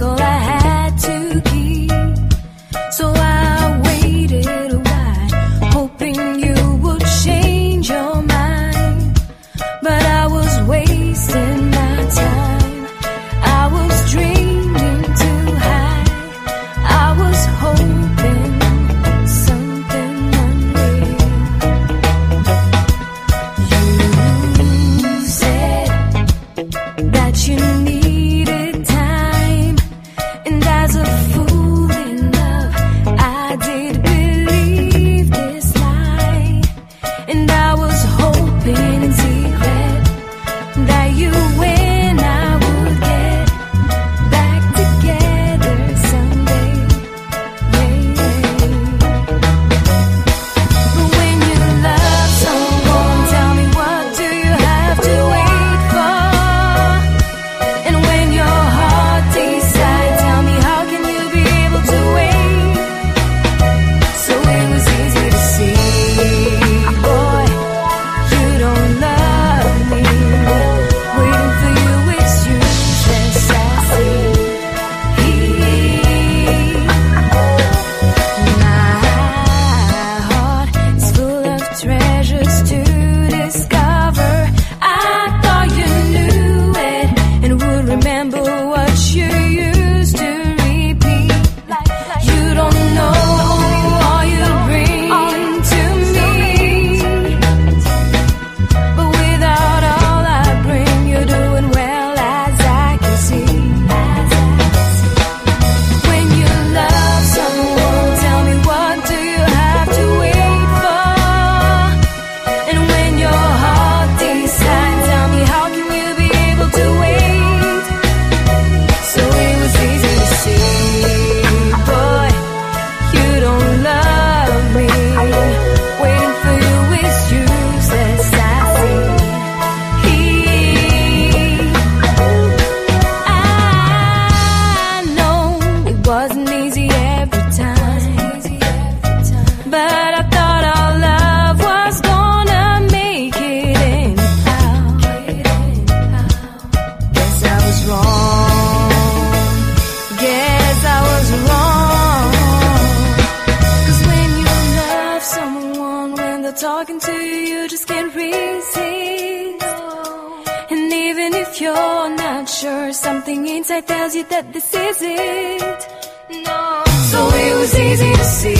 go out. talking to you, just can't resist. And even if you're not sure, something inside tells you that this is it. No. So it was easy to see.